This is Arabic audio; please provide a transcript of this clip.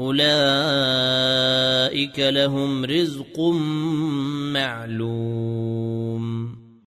أولئك لهم رزق معلوم.